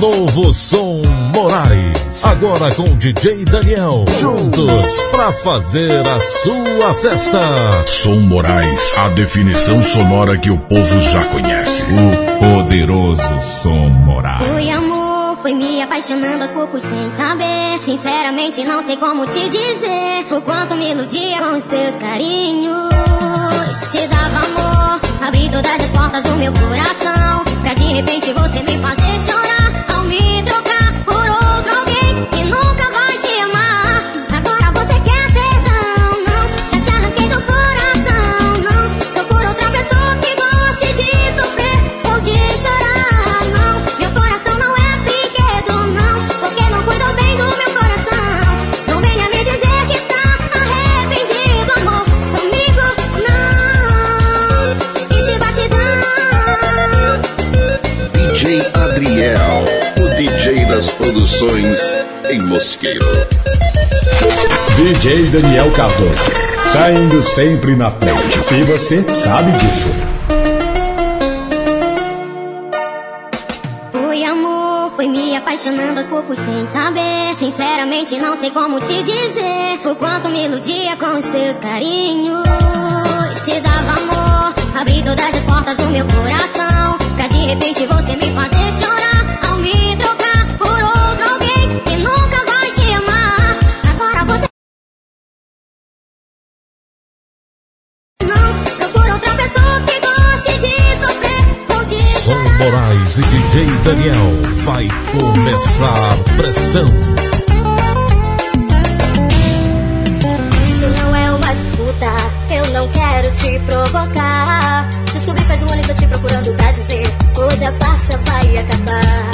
Novo Som Moraes. Agora com DJ Daniel. Juntos pra fazer a sua festa. Som Moraes, a definição sonora que o povo já conhece. O poderoso Som Moraes. Oi, amor, foi me apaixonando aos poucos sem saber. Sinceramente, não sei como te dizer. O quanto me iludia com os teus carinhos. Te dava amor, abri todas as portas do meu coração. Pra de repente você me fazer chorar ao me trocar por outro alguém que nunca vai produções em Mosqueiro. DJ Daniel Cardoso. Saindo sempre na frente. E você sabe disso. Foi amor, foi me apaixonando aos poucos sem saber. Sinceramente, não sei como te dizer. O quanto me iludia com os teus carinhos. Te dava amor, abri todas as portas do meu coração. Pra de repente você me fazer chorar. Ao me trocar por outro Moraes e DJ Daniel. Vai começar pressão. Isso não é uma disputa, eu não quero te provocar. Descobri faz um ano que tô te procurando pra dizer: hoje a farsa vai acabar.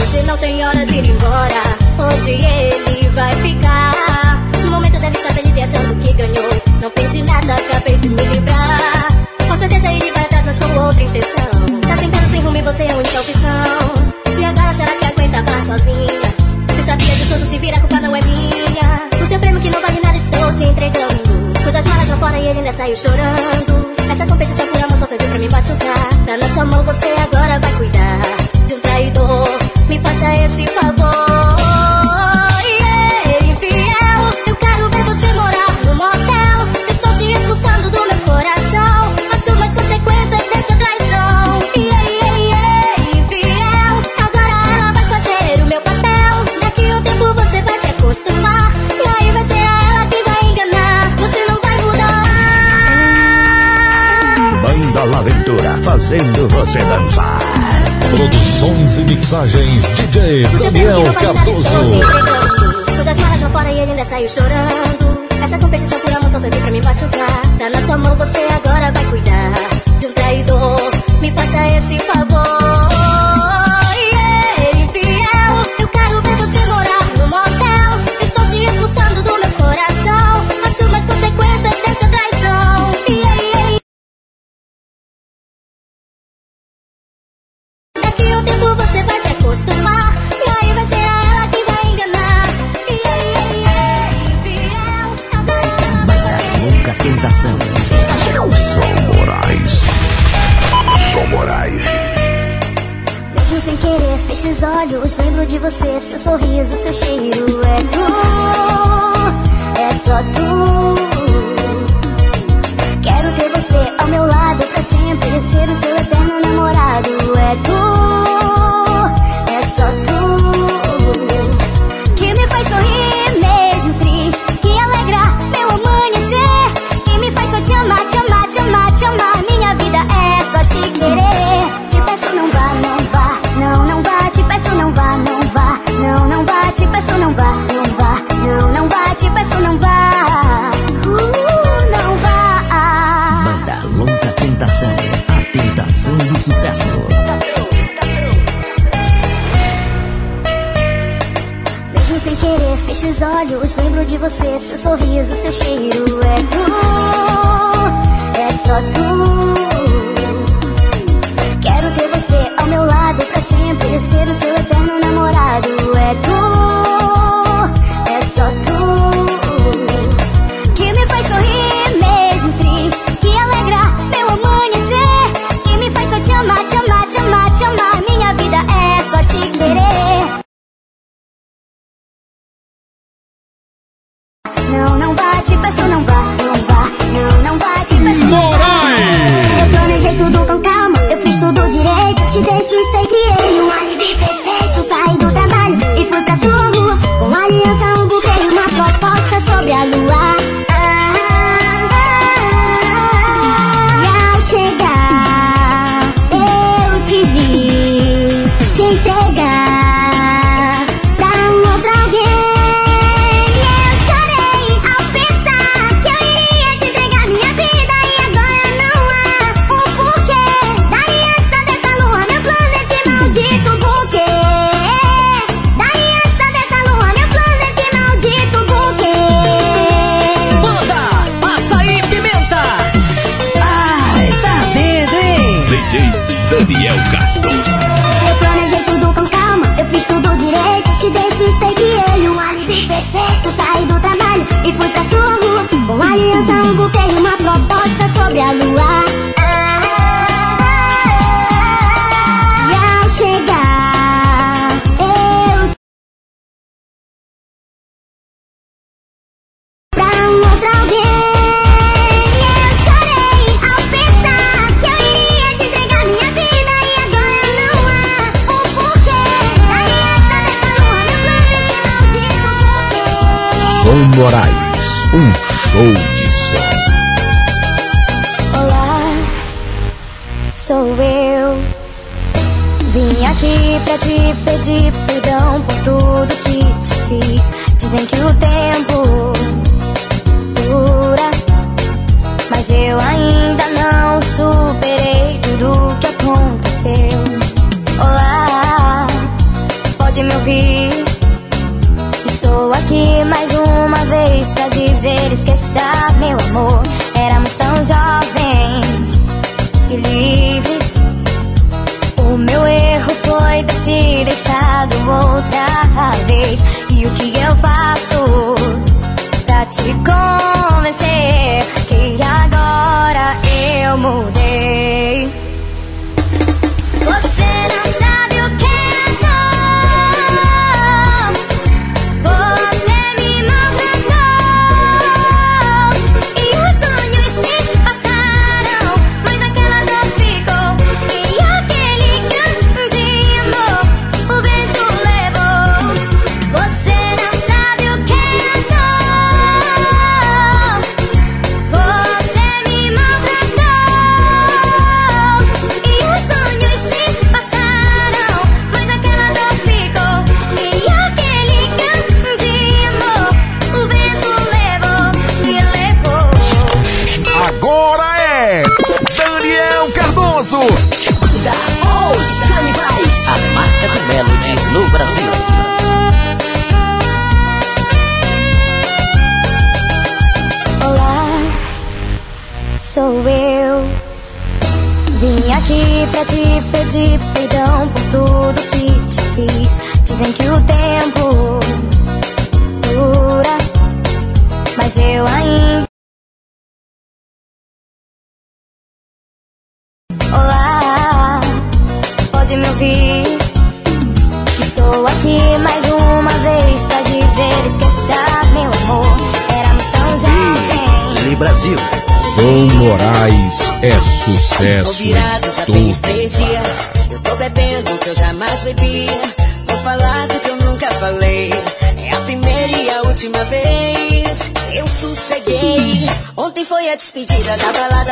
Hoje não tem hora de ir embora, hoje ele vai ficar. No momento deve estar feliz e achando que ganhou. Não pense nada, acabei de me livrar. Com certeza ele vai atrás, mas com outra intenção. Você é a única opção. E agora será que aguenta mais sozinha? Você sabia de tudo, se vira, a culpa não é minha. O seu prêmio que não vale nada, estou te entregando. Coisas malas lá fora e ele ainda saiu chorando. Essa competição por amor só serviu pra me machucar. Tá na sua mão, você agora vai cuidar de um traidor. Me faça esse favor. Fazendo você dançar. Produções e mixagens DJ Daniel Cardoso. Coisas malas lá fora e ele ainda saiu chorando. Essa competição por amor só serviu pra me machucar. Tá na sua mão, você agora vai cuidar de um traidor. Me faça esse favor. Olhos, lembro de você, seu sorriso, seu cheiro é tu, é só tu. Quero ter você ao meu lado pra sempre, ser o seu eterno namorado é tu,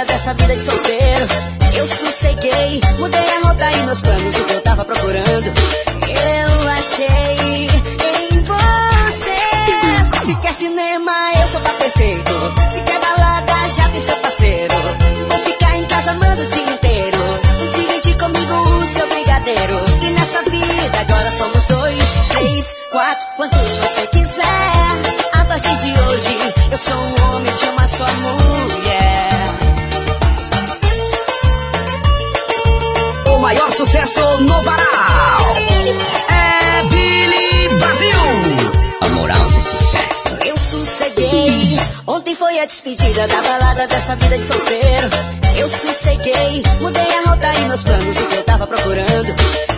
dessa vida de solteiro. Eu sosseguei. Mudei a rota e meus planos, o que eu tava procurando. Eu achei em você. Se quer cinema, eu sou tá perfeito. Se quer balada, já tem seu parceiro. Vou ficar em casa amando o dia inteiro. Divide comigo o seu brigadeiro. E nessa vida agora somos dois, três, quatro, quantos você quiser. No varal é Billy Brasil. A moral do sucesso. Eu sosseguei. Ontem foi a despedida da balada dessa vida de solteiro. Eu sosseguei. Mudei a rota e meus planos, o que eu tava procurando.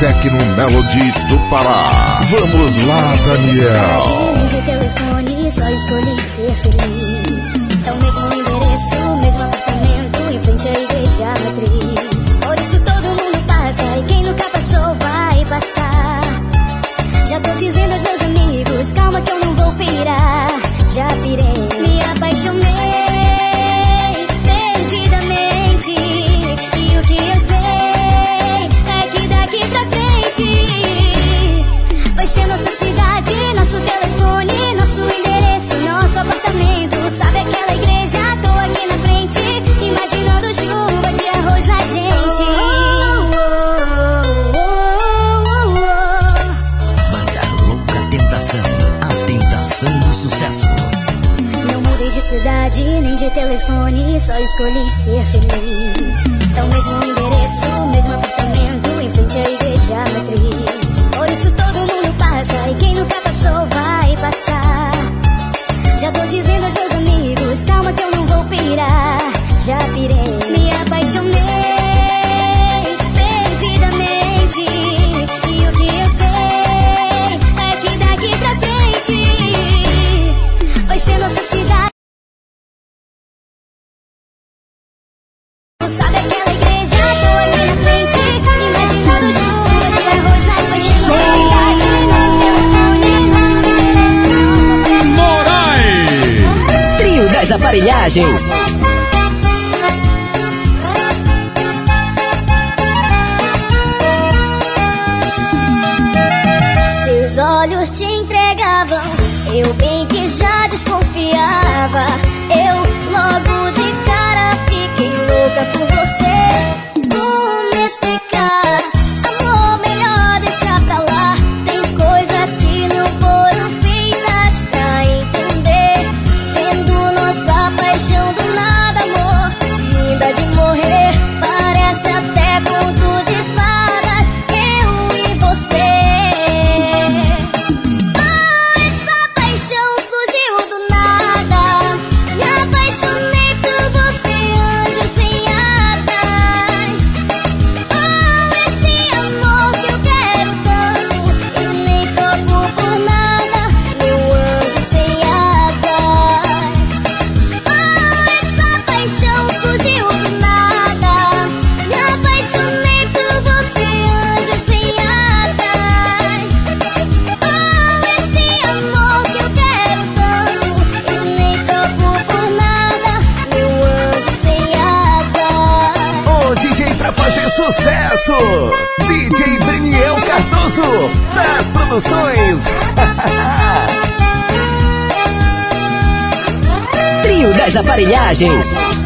Tecno Melody do Pará. Vamos lá, Daniel. de telefone, só escolhi ser feliz. É o mesmo endereço, mesmo apartamento, em frente à igreja matriz. Por isso todo mundo passa, e quem nunca passou vai passar. Já tô dizendo aos meus amigos, calma que eu não vou pirar. Já pirei, me apaixonei perdidamente. Vai ser nossa cidade, nosso telefone, nosso endereço, nosso apartamento. Sabe aquela igreja? Tô aqui na frente, imaginando chuva de arroz na gente. Banda Louca Tentação. A tentação do sucesso. Não mudei de cidade, nem de telefone, só escolhi ser feliz. É o mesmo Aparelhagens. Jinx.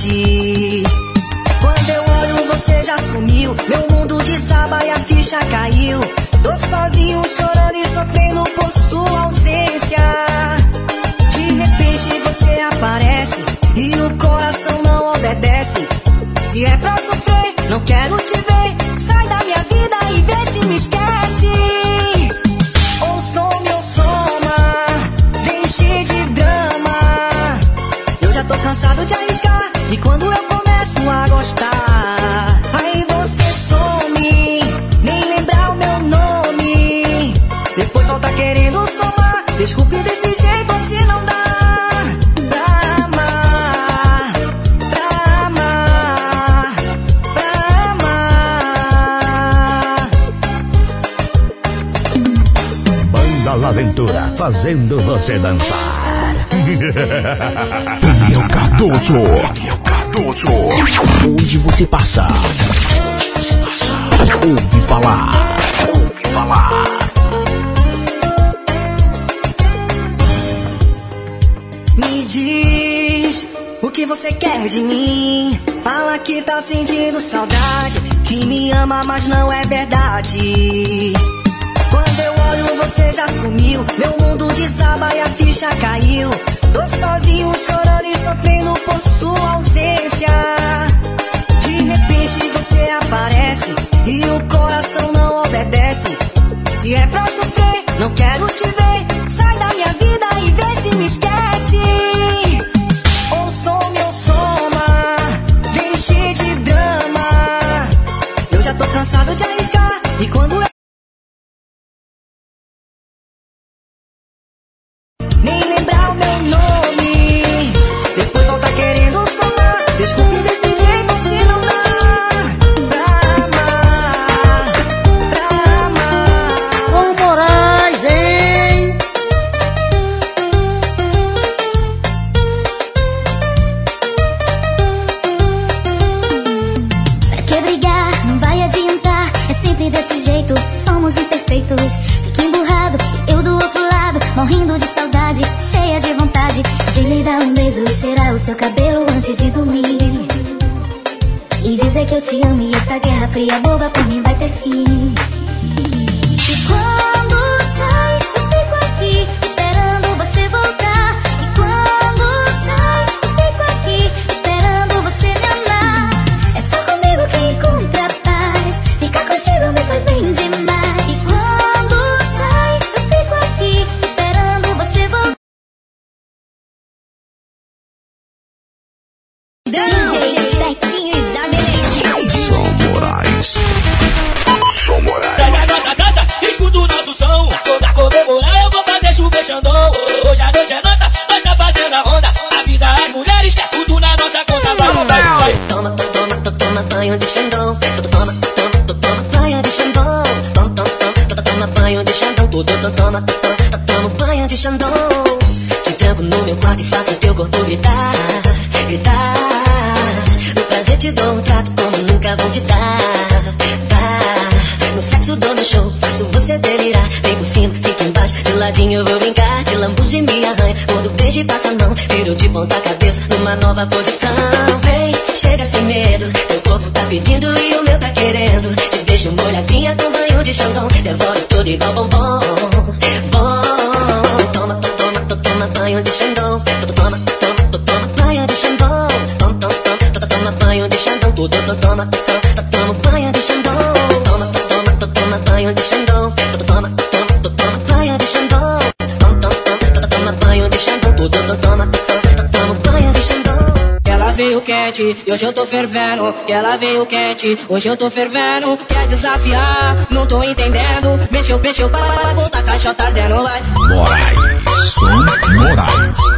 ti. você quer de mim? Fala que tá sentindo saudade, que me ama, mas não é verdade. Quando eu olho, você já sumiu. Meu mundo desaba e a ficha caiu. Tô sozinho, chorando e sofrendo por sua ausência. De repente você aparece e o coração não obedece. Se é pra sofrer, não quero te ver. Sai da minha vida e vê se me esquece. meu nome. Depois volta querendo somar. Desculpe desse jeito se não dá pra amar. Pra amar. Com Moraes, hein? Pra que brigar? Não vai adiantar. É sempre desse jeito. Somos imperfeitos. Fique emburrado. Eu do outro lado. Morrendo de saudade cheia de vontade de lhe dar um beijo e cheirar o seu cabelo antes de dormir. E dizer que eu te amo e essa guerra fria boba por mim vai ter fim. E quando sai, eu fico aqui esperando você voltar. E quando sai, eu fico aqui esperando você me. É só comigo que encontra paz. Ficar contigo me faz bem demais. DJ Betinho Isabelete. São Moraes. São Moraes. Pega a nossa dança, escuta o nosso som. Pra comemorar eu vou fazer chover Xandão. Hoje a noite é nossa, nós tá fazendo a onda. Avisa as mulheres que é tudo na nossa conta. Vai, vai. Toma, to- toma, to- toma banho de Xandão. To- Toma, toma, to- toma banho de Xandão. Toma, toma, toma, to- toma banho de Xandão. To- to- to- Toma, to- to- toma banho de Xandão. Te tranco no meu quarto e faço teu corpo gritar. No e hoje eu tô fervendo. Que ela veio quente, hoje eu tô fervendo. Quer desafiar? Não tô entendendo. Mexeu, mexeu, para, volta, caixa tá ardendo, vai. Moraes. Som Moraes.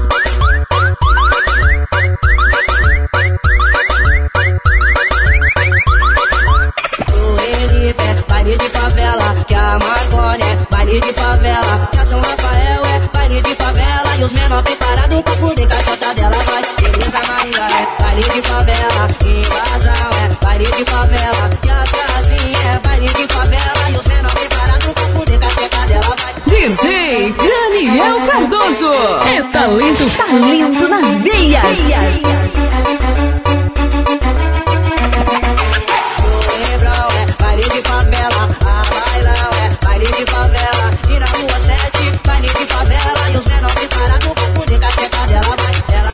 Talento, nas veias. É baile de favela, a bailão é baile de favela, e na rua 7, baile de favela, e os menor preparados pra fuder caixota dela vai. Ela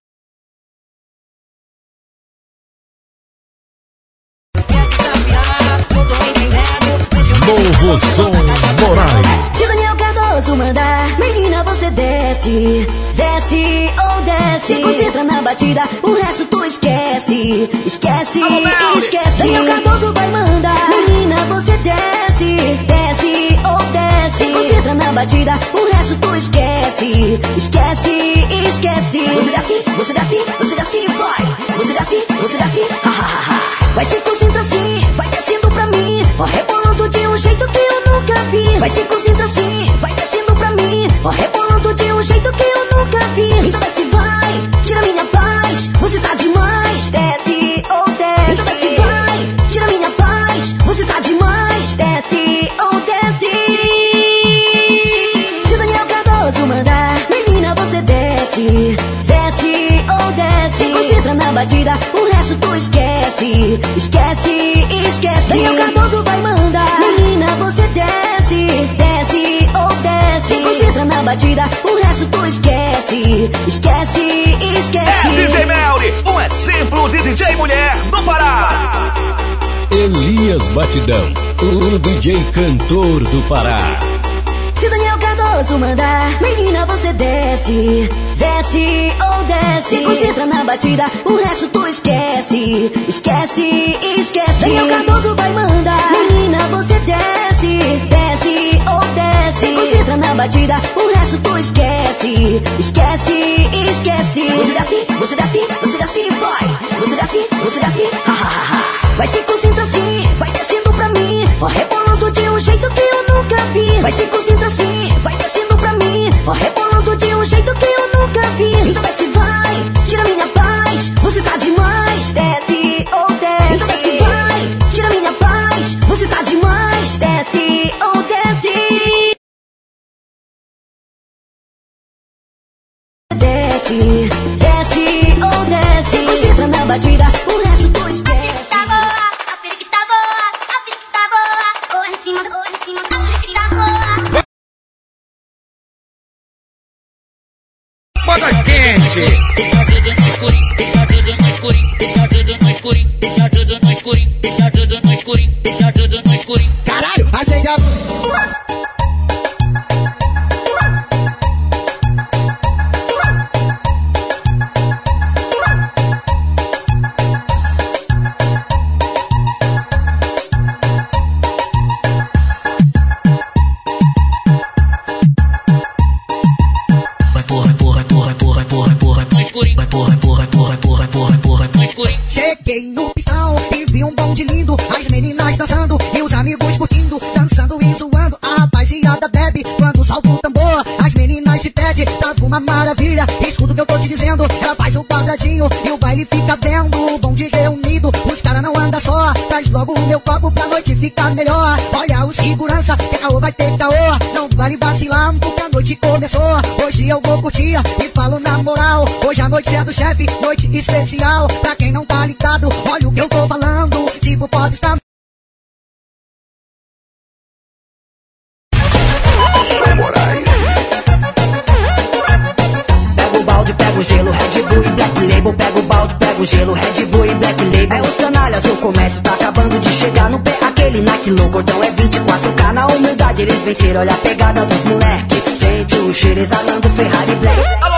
quer desafiar, não tô entendendo, mexeu, Novo Som Moraes. Se Daniel Cardoso mandar, menina, você desce, desce. Se concentra na batida, o resto tu esquece, esquece, esquece. Daniel Cardoso vai mandar, menina, você desce, desce ou desce. Se concentra na batida, o resto tu esquece, esquece, esquece. Você desce, você desce, você desce, vai. Você desce, você desce, ha, ha, ha, ha. Vai se concentra assim, vai descendo pra mim, ó, rebolando de um jeito que eu nunca vi. Vai se concentra assim, vai descendo pra mim, ó, rebolando de um jeito que eu nunca vi. Então desce, vai, batida, o resto tu esquece, esquece, esquece. Daniel Cardoso vai mandar, menina, você desce, desce ou desce. Se concentra na batida, o resto tu esquece, esquece, esquece. É DJ Melly, um exemplo de DJ mulher no Pará. Elias Batidão, o DJ cantor do Pará. Mandar, menina, você desce, desce ou desce. Se concentra na batida, o resto tu esquece, esquece, esquece. Daniel Cardoso vai mandar, menina, você desce, desce ou desce. Se concentra na batida, o resto tu esquece, esquece, esquece. Você desce, você desce, você desce, vai. Você desce, você desce, ha, ha, ha. Vai se concentra assim, vai descendo pra mim, ó, rebolando de um jeito que eu nunca vi. Vai se concentra eles venceram, olha a pegada dos moleque. Sente o cheiro exalando Ferrari Black.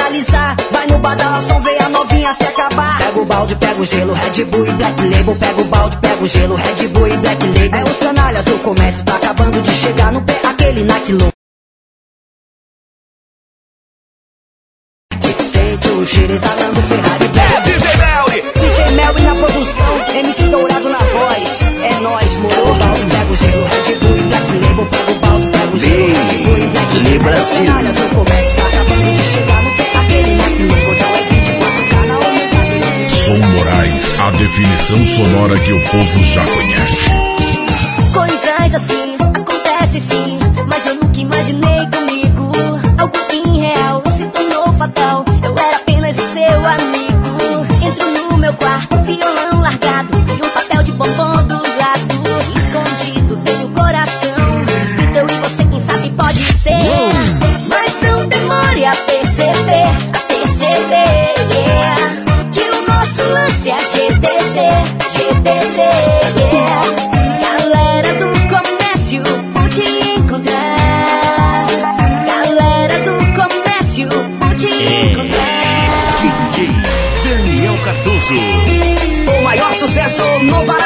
finalizar, vai no badalação, vê a novinha se acabar. Pega o balde, pega o gelo, Red Bull e Black Label. Pega o balde, pega o gelo, Red Bull e Black Label. É os canalhas, o comércio tá acabando de chegar no pé. Aquele low. Sente o cheiro exalando Ferrari. É DJ Melri! DJ Melvin na produção, MC Dourado na voz. É nóis, moro. Pega o balde, pega o gelo, Red Bull e Black Label. Pega o balde, pega o gelo, Red Bull e Black Label. Brasil. Canalhas, o comércio tá acabando de chegar no a definição sonora que o povo já conhece. Coisas assim acontecem sim, mas eu nunca imaginei comigo. Algo irreal se tornou fatal. Eu era apenas o seu amigo. Entro no meu quarto, violão largado e um papel de bombom do lado. Escondido do coração. Escrito eu e você, quem sabe pode ser. O maior sucesso no Pará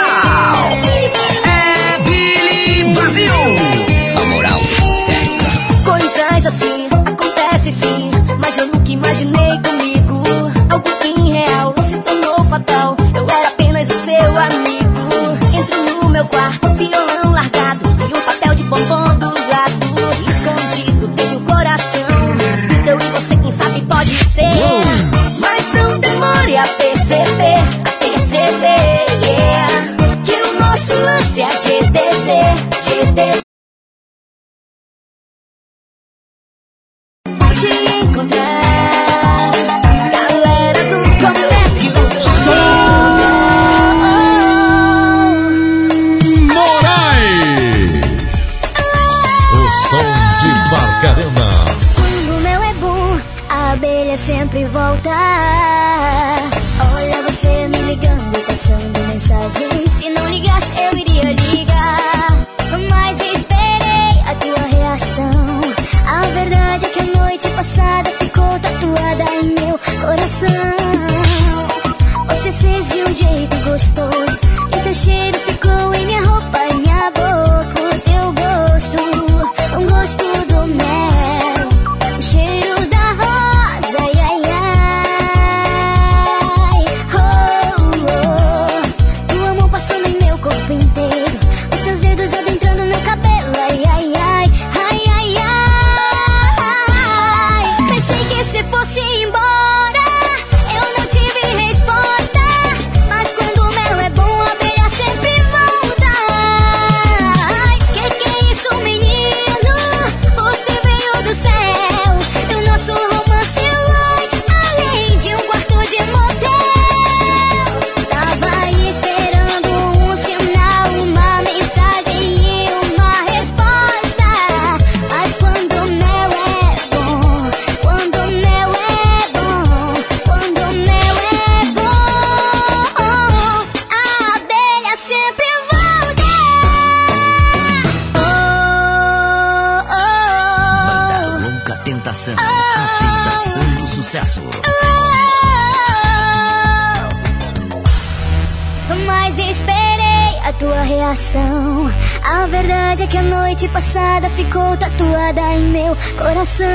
passada ficou tatuada em meu coração.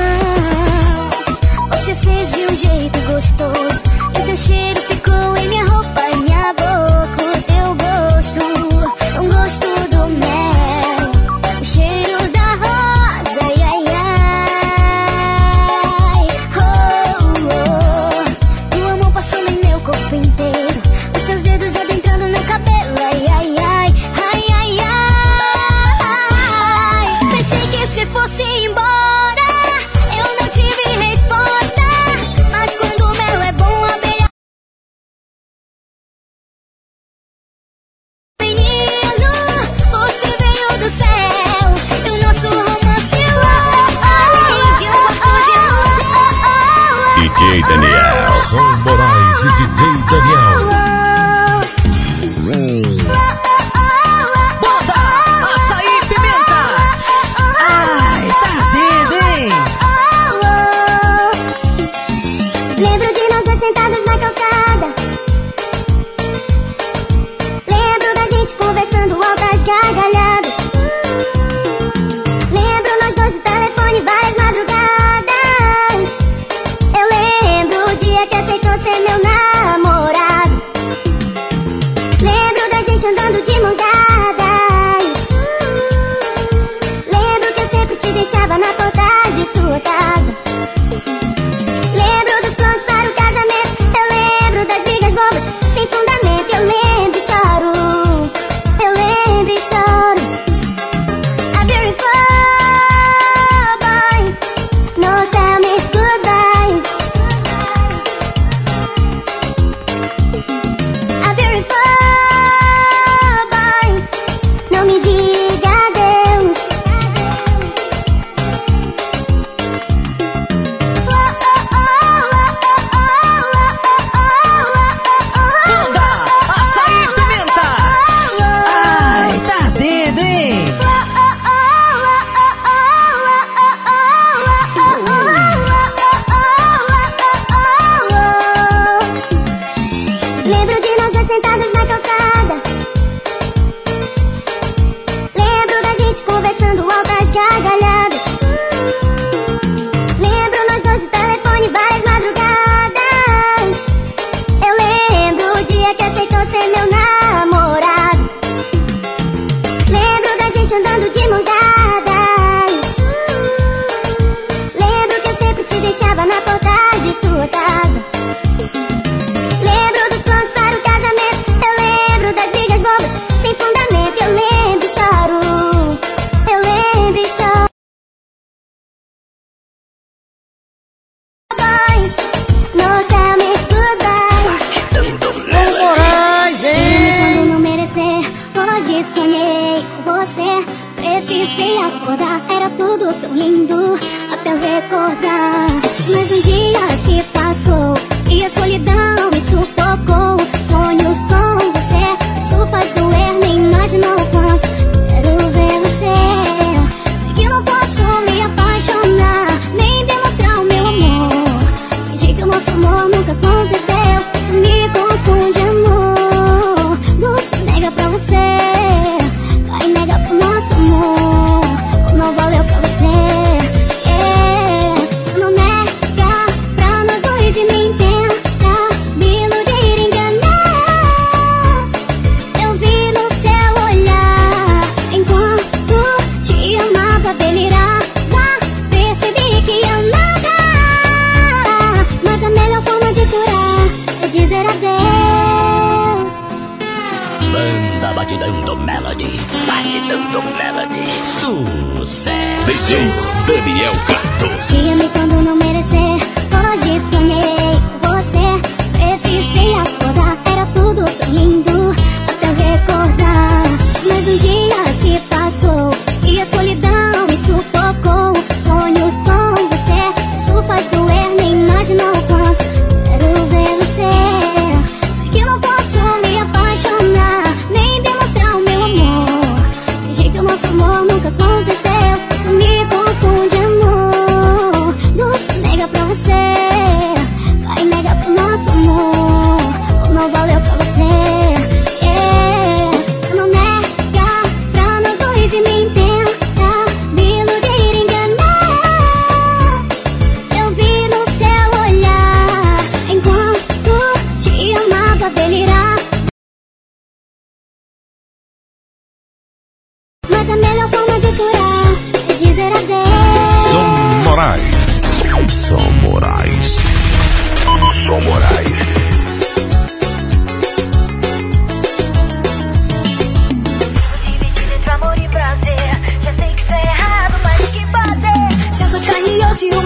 Você fez de um jeito gostoso, e teu cheiro ficou em minha roupa.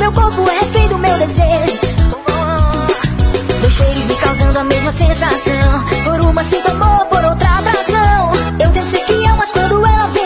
meu corpo é refém do meu desejo. Dois cheiros me causando a mesma sensação. Por uma sinto amor, por outra atração. Eu tento ser é mas quando ela vem.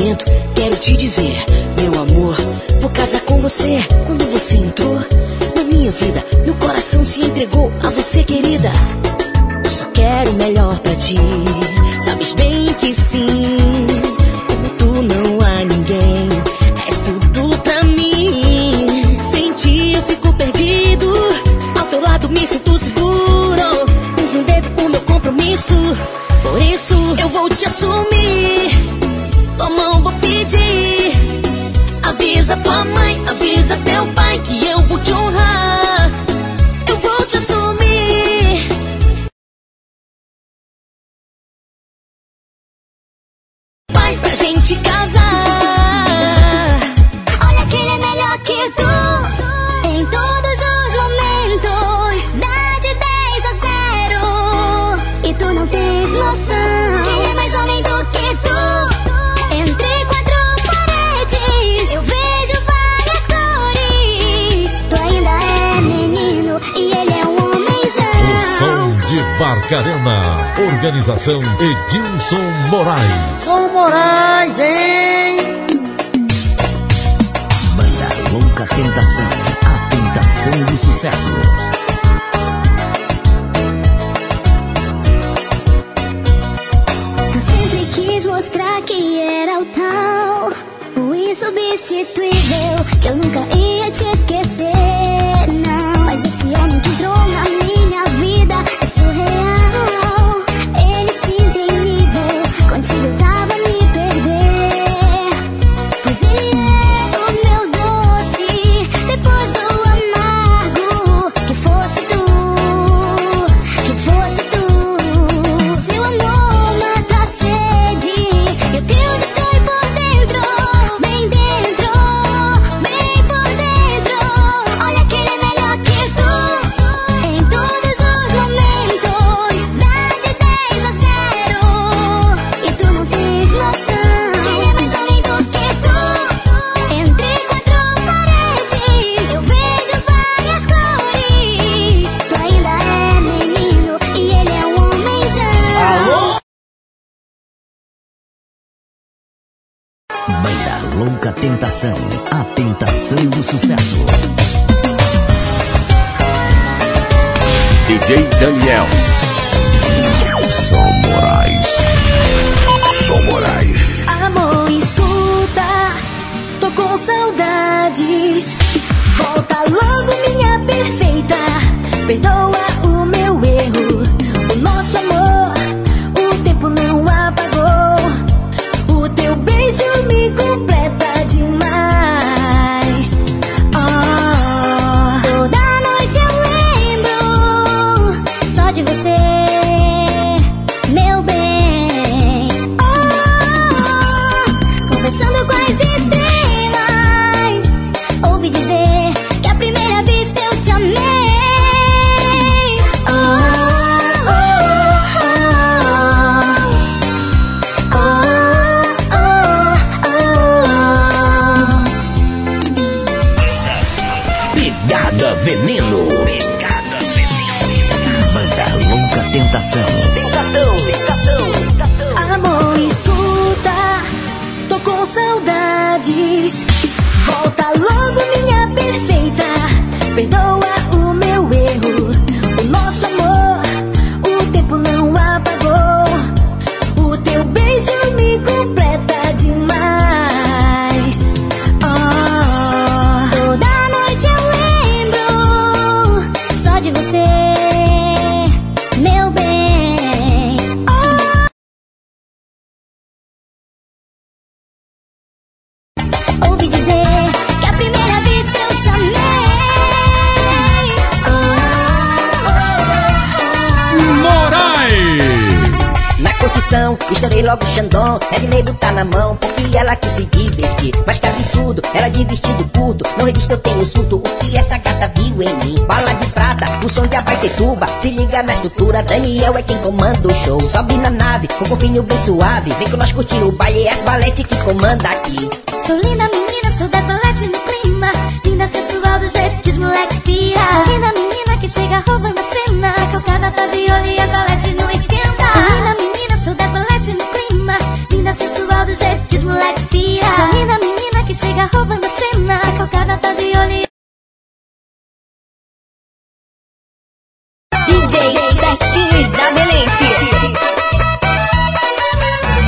momento, quero te dizer, meu amor, vou casar com você. Quando você entrou na minha vida, meu coração se entregou a você, querida. Só quero o melhor pra ti, sabes bem que sim. Como tu não há ninguém, és tudo pra mim. Sem ti eu fico perdido, ao teu lado me sinto seguro. Pus no dedo o meu compromisso, por isso eu vou te assumir. Avisa tua mãe, avisa teu pai que eu vou te honrar. Eu vou te assumir. Pai, pra gente casar. Jacarena. Organização Edilson Moraes. Com Moraes, hein? Manda louca tentação, a tentação do sucesso. Tu sempre quis mostrar que era o tal, o insubstituível, que eu nunca ia te esquecer, não. Mas esse homem que entrou na minha registro eu tenho surto, o que essa gata viu em mim? Bala de prata, o som de abaitetuba. Se liga na estrutura, Daniel é quem comanda o show. Sobe na nave, com o corpinho bem suave. Vem que nós curtir o baile, é as balete que comanda aqui. Sou linda menina, sou decolete no clima. Linda sensual do jeito que os moleques pia. Sou linda menina que chega roubando a cena. Calcada tá viola e a colete não esquenta. Sou linda menina, sou decolete no clima. Linda sensual do jeito que os moleques pia. Sou linda menina que chega roubando a cena. Calcada tá viola e DJ Betinho Isabelense.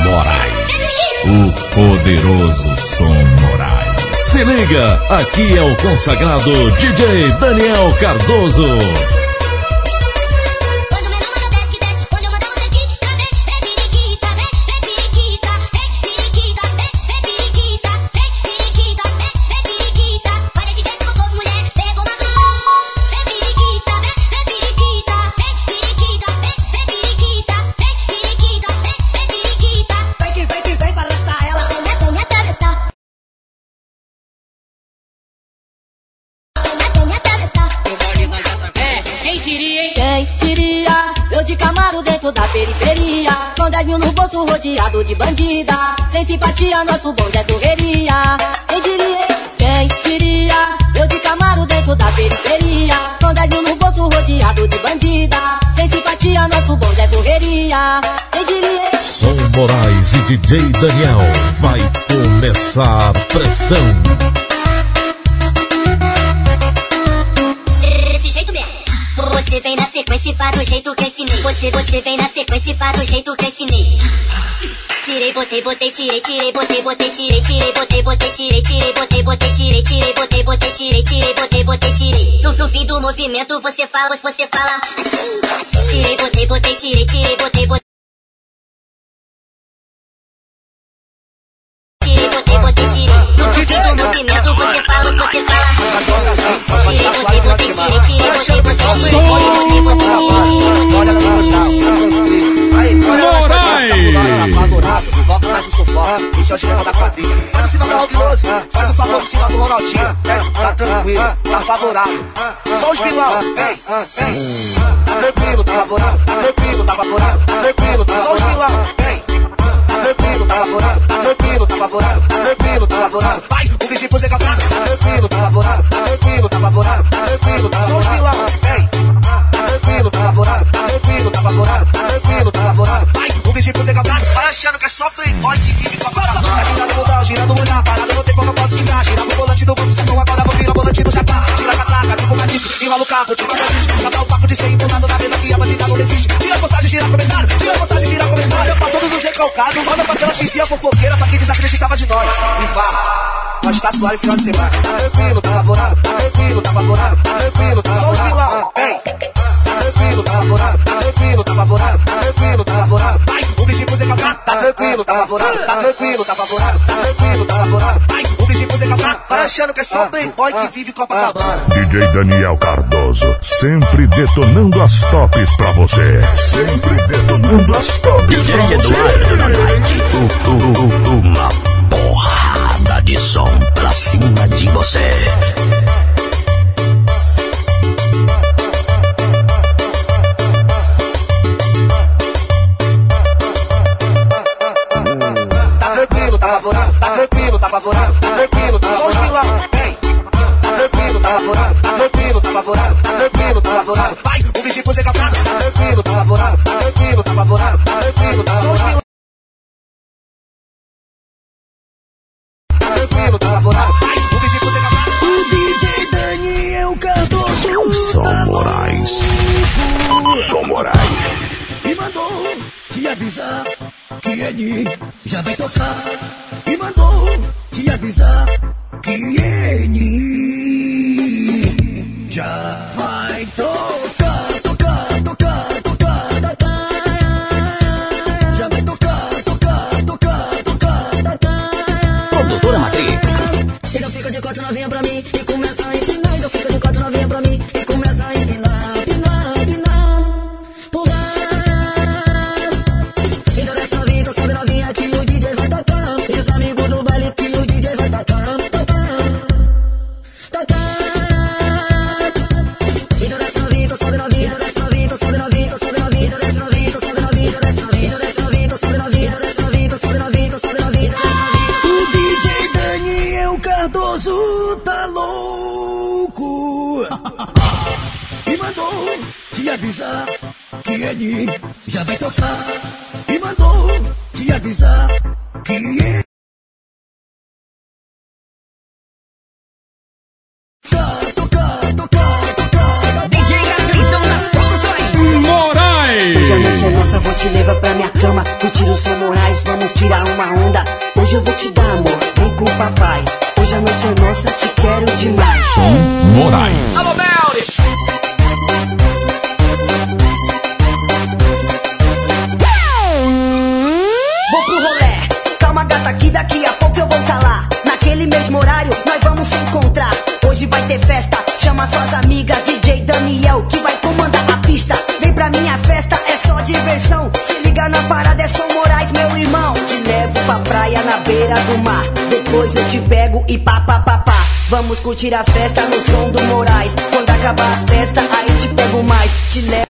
Moraes, o poderoso som Moraes. Se liga, aqui é o consagrado DJ Daniel Cardoso. Dentro da periferia. Com 10 mil no bolso rodeado de bandida. Sem simpatia, nosso bonde é correria. Quem diria? Quem diria? Eu de Camaro dentro da periferia. Com 10 mil no bolso rodeado de bandida. Sem simpatia, nosso bonde é correria. Quem diria? Som Moraes e DJ Daniel. Vai começar pressão. Você vem na sequência e faz do jeito que eu ensinei. Você, você vem na sequência e faz do jeito que eu ensinei. Tirei, botei, botei, tirei, tirei, botei, botei, tirei, tirei, botei, botei, tirei, tirei, botei, botei, tirei, tirei, botei, botei, tirei, tirei, botei, botei, tirei. No, no fim do movimento você fala, você fala assim, assim. Tirei, botei, botei, tirei, tirei, botei, botei. No fim do movimento você fala, você fala Tirei, botei, botei, tirei, tirei, botei, botei, tirei, botei, botei, Moraes! Favorável, volta mais no sofá, isso é o esquema da quadrilha. Vai cima da Robinoso, faz o favor em cima do Ronaldinho. Né? Tá tranquilo, tá favorável. Só os vilão, vem. Tá tranquilo, tá favorável, tá tranquilo, tá favorável, tá tranquilo, tá só os vilão, vem. Tá tranquilo, tá favorável, tá tá tá tranquilo, tá favorável. Vai, o você capaz, tá tranquilo, tá tá tranquilo, tá tá tranquilo, tá vilão, vem. Tá tranquilo, tá tá tranquilo, tá tá tranquilo, tá favorável. Vai, o bichinho você capaz, vai achando que é só playboy que vive com a caravana. Girando o botão, girando o olhar, parado no tempo eu não posso ficar. Gira pro volante do banco, sacou agora vou virar o volante do chapá. Tira a catraca, tipo catisco, enrola o carro, tipo catisco. Capar o papo de ser empurrado na mesa que a bandida não resiste. Tira a postagem, gira comentário, tira a postagem, gira comentário. Recalcados, manda pra aquelas vizinhas fofoqueiras pra quem desacreditava de nós. E fala. Pode estar suave final de semana. Tá tranquilo, tá favorável, tá tranquilo, tá favorável, tá tranquilo, tá favorável. Vem. Tá tranquilo, tá favorável, tá tranquilo, tá favorável, tá tranquilo, tá favorável. Vai, o bichinho você capar. Tá tranquilo, tá favorável, tá tranquilo, tá favorável, tá tranquilo, tá favorável. Achando que é só playboy que vive Copacabana. DJ Daniel Cardoso, sempre detonando as tops pra você. Sempre detonando as tops pra DJ você. Eduardo na night. Uma porrada de som pra cima de você. Cama. Curtir o som Moraes, vamos tirar uma onda. Hoje eu vou te dar amor, vem com o papai. Hoje a noite é nossa, te quero demais. Som Moraes. Alô, Melly! Vou pro rolé, calma gata que daqui a pouco eu vou tá lá. Naquele mesmo horário nós vamos se encontrar. Hoje vai ter festa, chama suas amigas, DJ Daniel que vai comandar a pista. Vem pra minha festa, é só diversão. Liga na parada, é São Moraes, meu irmão. Te levo pra praia na beira do mar. Depois eu te pego e pá pá pá pá. Vamos curtir a festa no som do Moraes. Quando acabar a festa, aí te pego mais. Te levo.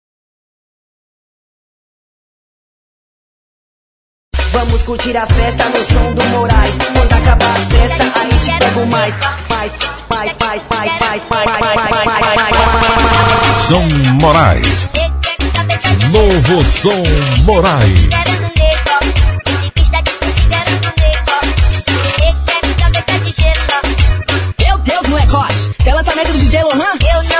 Vamos curtir a festa no som do Moraes. Quando acabar a festa, aí te pego mais. Mais, mais, mais, mais, mais, mais, mais, mais, mais, mais, mais. Som Moraes. Novo Som Moraes. Meu Deus, molecote! É lançamento do DJ Lohan? Eu não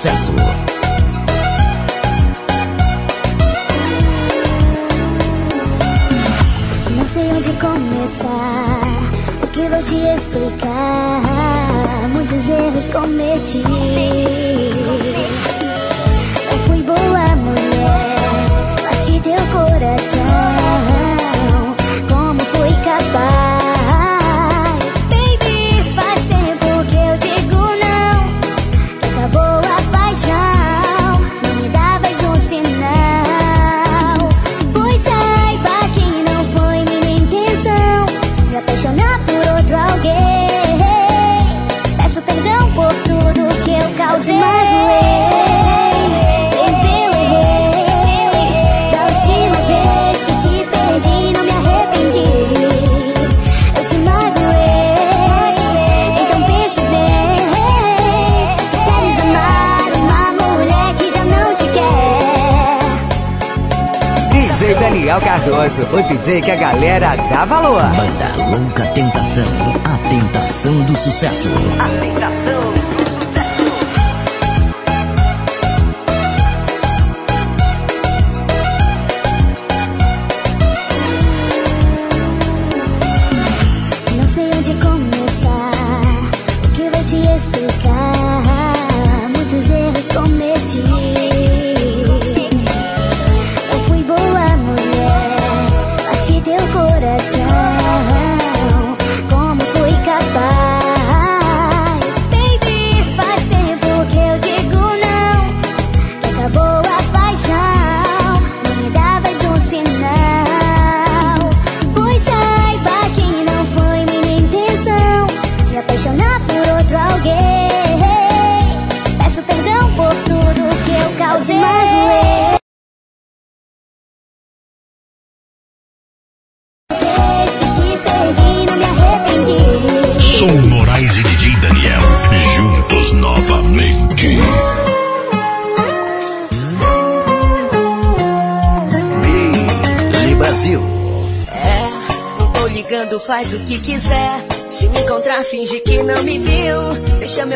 sucesso. Não sei onde começar, o que vou te explicar. Muitos erros cometi. Cardoso, o DJ que a galera dá valor. Banda Louca Tentação, a tentação do sucesso. A tentação Não sei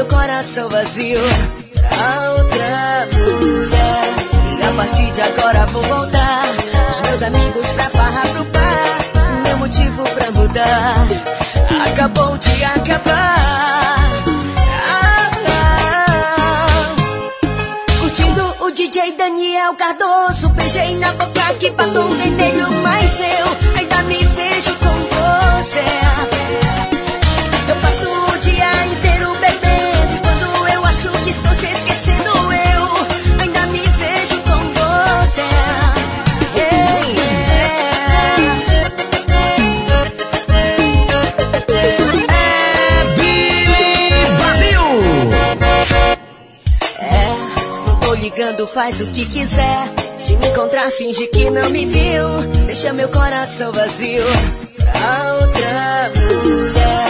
meu coração vazio pra outra mulher. E a partir de agora vou voltar. Os meus amigos pra farra pro bar. Meu motivo pra mudar acabou de acabar. Curtindo o DJ Daniel Cardoso. Beijei na boca que batom vermelho, mas eu ainda me vejo com você. Faz o que quiser. Se me encontrar, finge que não me viu. Deixa meu coração vazio pra outra mulher.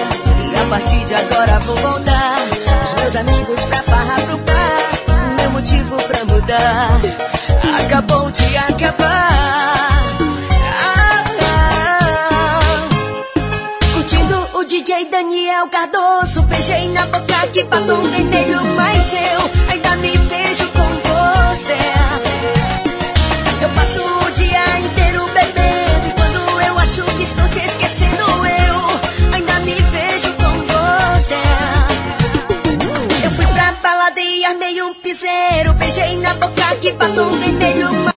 E a partir de agora vou voltar. Os meus amigos pra farra pro bar. Meu motivo pra mudar acabou de acabar. Curtindo o DJ Daniel Cardoso. Beijei na boca que batom vermelho, mas eu ainda me Eu passo o dia inteiro bebendo. E quando eu acho que estou te esquecendo, eu ainda me vejo com você. Eu fui pra balada e armei um piseiro. Beijei na boca que batom vermelho.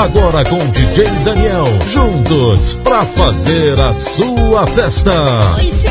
Agora com DJ Daniel. Juntos pra fazer a sua festa. Pois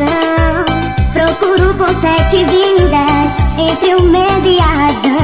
direção. Procuro por sete vidas, entre o medo e a razão.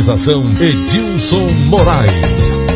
Organização Edilson Moraes.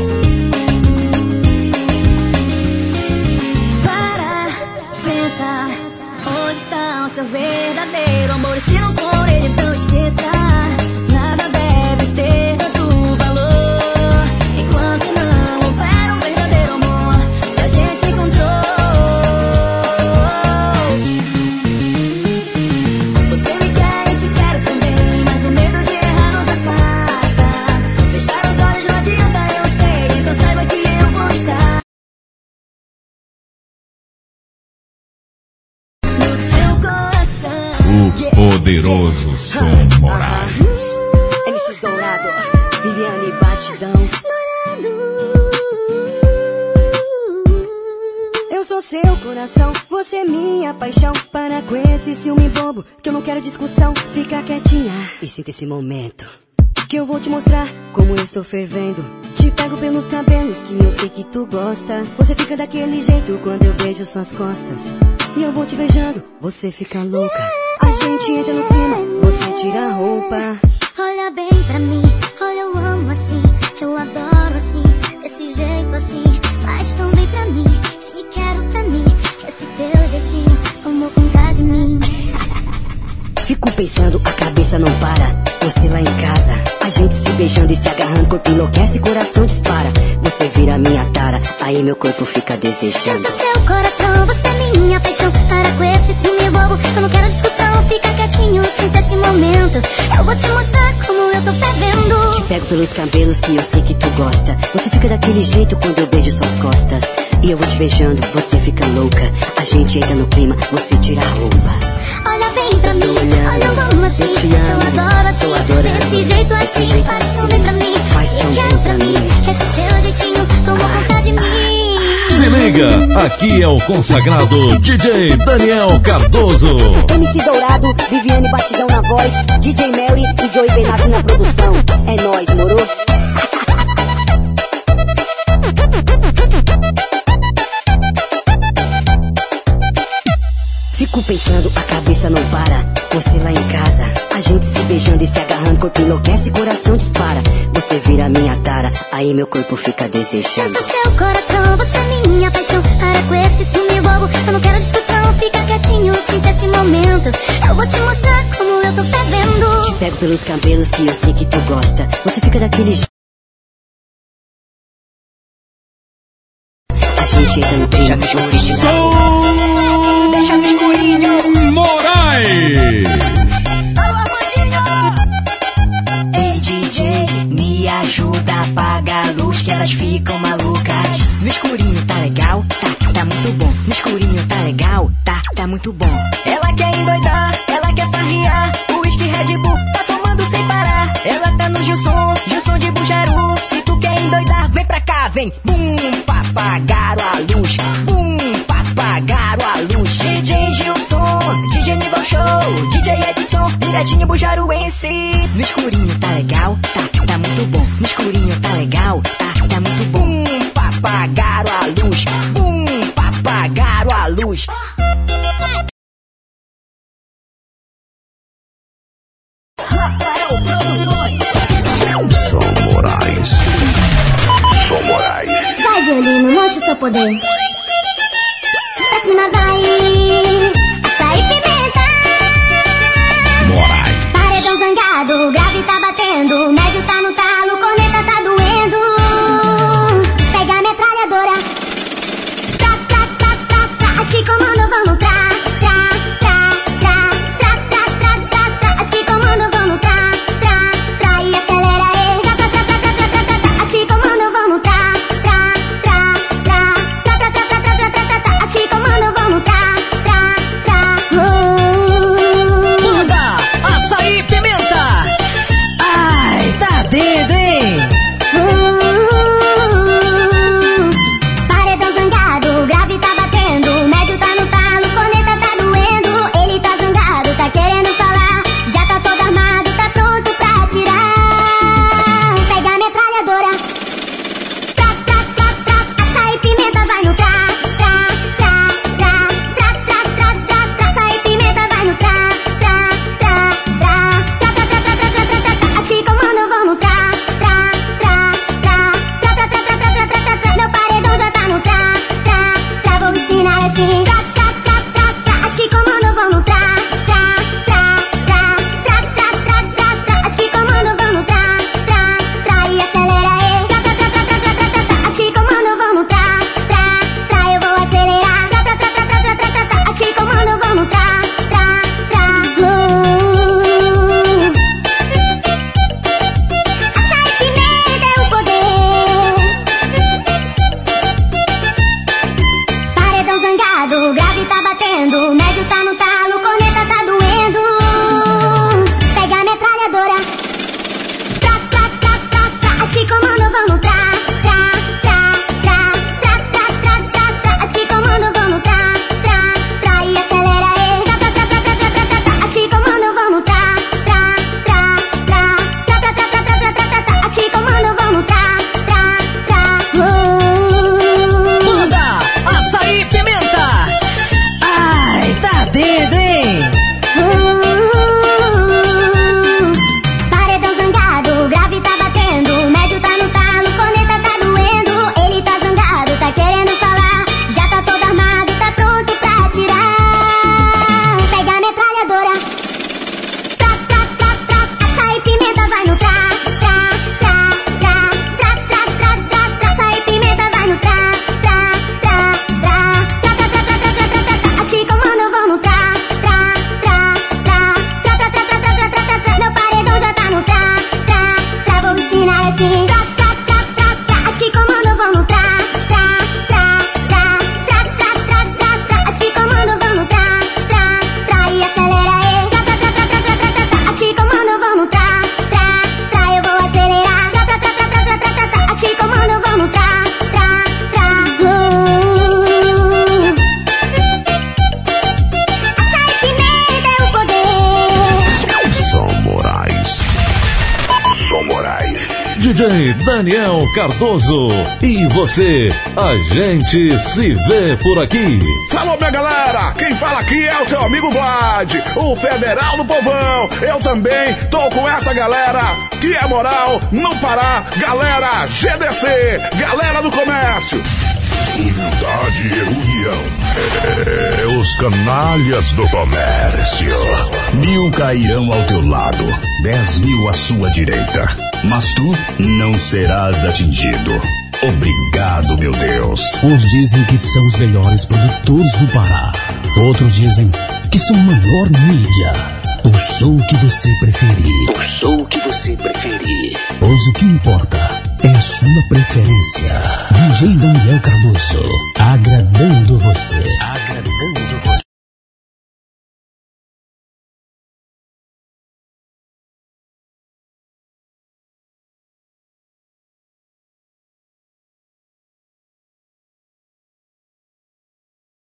Poderoso Som Moraes. MC Dourado, Viviane Batidão. Eu sou seu coração, você é minha paixão. Para com esse ciúme bobo, que eu não quero discussão. Fica quietinha e sinta esse momento. Que eu vou te mostrar como eu estou fervendo. Te pego pelos cabelos que eu sei que tu gosta. Você fica daquele jeito quando eu beijo suas costas. E eu vou te beijando, você fica louca. Gente entra no clima, você tira a roupa. Olha bem pra mim, olha eu amo assim, eu adoro assim, desse jeito assim, faz tão bem pra mim, te quero pra mim, esse teu jeitinho tomou conta de mim. Fico pensando, a cabeça não para. Você lá em casa, a gente se beijando e se agarrando, corpo enlouquece, coração dispara. Você vira minha tara, aí meu corpo fica desejando. Seu coração, você é minha paixão, para com esse ciúme bobo, eu não quero discussão, fica quietinho, sinta esse momento, eu vou te mostrar como eu tô fervendo. Te pego pelos cabelos que eu sei que tu gosta. Você fica daquele jeito quando eu beijo suas costas. E eu vou te beijando, você fica louca. A gente entra no clima, você tira a roupa. Pra mim, assim, eu te eu amo, adoro assim, tô adorando, desse jeito jeito faz tão bem pra mim, faz te tão quero bem pra pra mim, mim. esse teu jeitinho tomou conta de mim. Se liga, aqui é o consagrado DJ Daniel Cardoso. MC Dourado, Viviane Batidão na voz, DJ Mary e Joey Benassi na produção. É nóis, moro? Fico pensando, a cabeça não para. Você lá em casa, a gente se beijando e se agarrando, corpo enlouquece, coração dispara. Você vira minha tara, aí meu corpo fica desejando. Seu coração, você é minha paixão, para com esse ciúme bobo, eu não quero discussão, fica quietinho, sinta esse momento, eu vou te mostrar como eu tô fervendo. Te pego pelos cabelos que eu sei que tu gosta. Você fica daquele jeito. A gente entra no clima, tira a roupa. Deixa no escurinho. Moraes. Ei DJ, me ajuda a apagar a luz que elas ficam malucas. No escurinho tá legal? Tá, tá muito bom. No escurinho tá legal? Tá, tá muito bom. Ela quer endoidar, ela quer farriar. O whisky Red Bull tá tomando sem parar. Ela tá no Gilson, Gilson de Bujaru. Se tu quer endoidar, vem pra cá, vem. Bum, papagaram a luz. Bum, papagaram a luz. DJ Gilson, DJ Nível Show, DJ Edson, direitinho bujaruense. No escurinho tá legal? Tá, tá muito bom. No escurinho tá legal? Tá, tá muito bom. Bum, papagaram a luz. Bum, papagaram a luz. Som Moraes. Som Moraes. Vai, violino, mostra o seu poder. Cima vai, açaí pimenta. Moraes. Paredão zangado, Cardoso. E você, a gente se vê por aqui. Falou, minha galera! Quem fala aqui é o seu amigo Vlad, o Federal do Povão. Eu também tô com essa galera que é moral no Pará. Galera GDC, galera do comércio. Unidade e união. É, os canalhas do comércio. Mil cairão ao teu lado, dez mil à sua direita. Mas tu não serás atingido. Obrigado, meu Deus. Uns dizem que são os melhores produtores do Pará. Outros dizem que são maior mídia. Eu sou o que você preferir. Eu sou o que você preferir. Pois o que importa é a sua preferência. DJ Daniel Cardoso, agradando você. Agradando